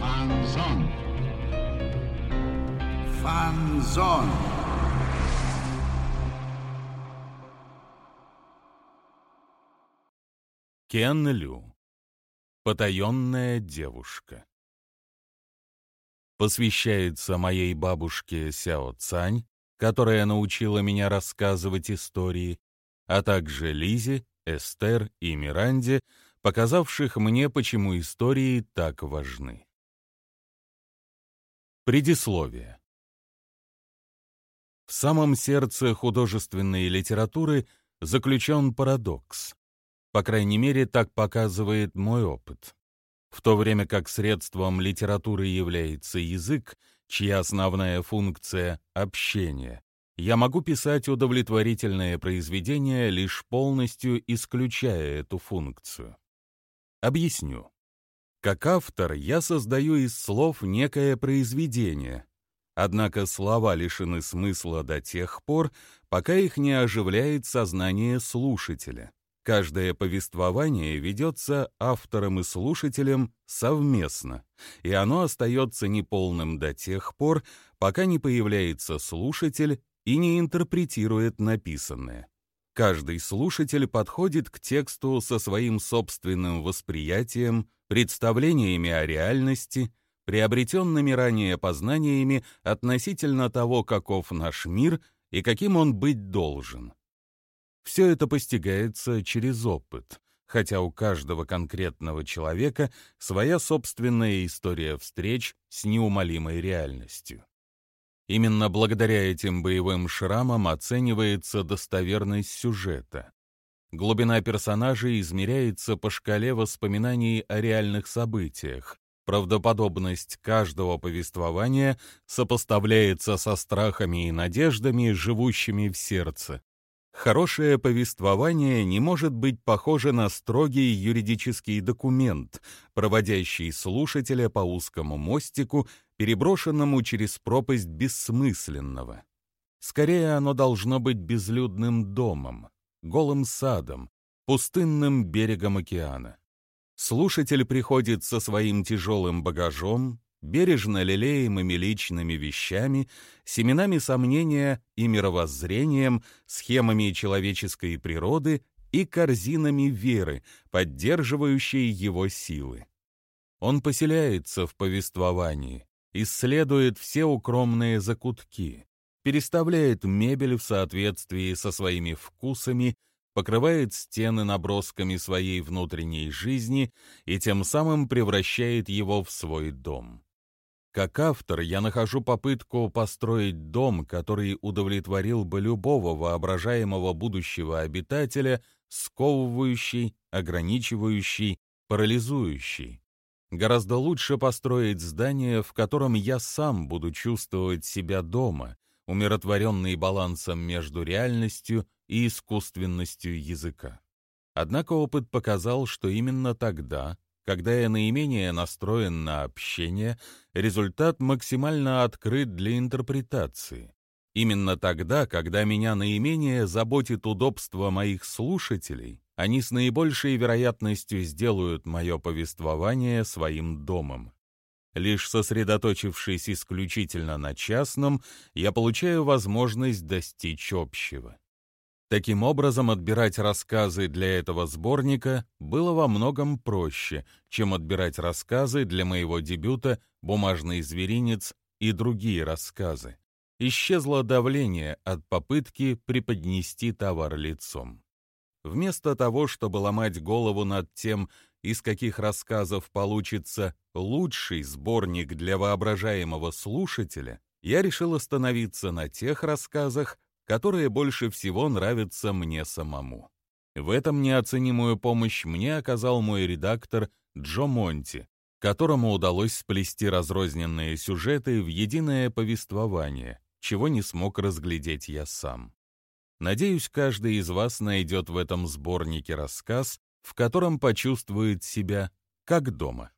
Фанзон. Фанзон. Кен Лю. Потаенная девушка. Посвящается моей бабушке Сяо Цань, которая научила меня рассказывать истории, а также Лизе, Эстер и Миранде, показавших мне, почему истории так важны. Предисловие. В самом сердце художественной литературы заключен парадокс. По крайней мере, так показывает мой опыт. В то время как средством литературы является язык, чья основная функция — общение, я могу писать удовлетворительное произведение, лишь полностью исключая эту функцию. Объясню. Как автор я создаю из слов некое произведение, однако слова лишены смысла до тех пор, пока их не оживляет сознание слушателя. Каждое повествование ведется автором и слушателем совместно, и оно остается неполным до тех пор, пока не появляется слушатель и не интерпретирует написанное. Каждый слушатель подходит к тексту со своим собственным восприятием, представлениями о реальности, приобретенными ранее познаниями относительно того, каков наш мир и каким он быть должен. Все это постигается через опыт, хотя у каждого конкретного человека своя собственная история встреч с неумолимой реальностью. Именно благодаря этим боевым шрамам оценивается достоверность сюжета. Глубина персонажей измеряется по шкале воспоминаний о реальных событиях. Правдоподобность каждого повествования сопоставляется со страхами и надеждами, живущими в сердце. Хорошее повествование не может быть похоже на строгий юридический документ, проводящий слушателя по узкому мостику, переброшенному через пропасть бессмысленного. Скорее, оно должно быть безлюдным домом, голым садом, пустынным берегом океана. Слушатель приходит со своим тяжелым багажом, бережно лелеемыми личными вещами, семенами сомнения и мировоззрением, схемами человеческой природы и корзинами веры, поддерживающей его силы. Он поселяется в повествовании, исследует все укромные закутки, переставляет мебель в соответствии со своими вкусами, покрывает стены набросками своей внутренней жизни и тем самым превращает его в свой дом. Как автор я нахожу попытку построить дом, который удовлетворил бы любого воображаемого будущего обитателя, сковывающий, ограничивающий, парализующий. Гораздо лучше построить здание, в котором я сам буду чувствовать себя дома, умиротворенный балансом между реальностью и искусственностью языка. Однако опыт показал, что именно тогда, когда я наименее настроен на общение, результат максимально открыт для интерпретации. Именно тогда, когда меня наименее заботит удобство моих слушателей, они с наибольшей вероятностью сделают мое повествование своим домом. Лишь сосредоточившись исключительно на частном, я получаю возможность достичь общего. Таким образом, отбирать рассказы для этого сборника было во многом проще, чем отбирать рассказы для моего дебюта «Бумажный зверинец» и другие рассказы. Исчезло давление от попытки преподнести товар лицом. Вместо того, чтобы ломать голову над тем, из каких рассказов получится лучший сборник для воображаемого слушателя, я решил остановиться на тех рассказах, которые больше всего нравятся мне самому. В этом неоценимую помощь мне оказал мой редактор Джо Монти, которому удалось сплести разрозненные сюжеты в единое повествование, чего не смог разглядеть я сам. Надеюсь, каждый из вас найдет в этом сборнике рассказ, в котором почувствует себя как дома.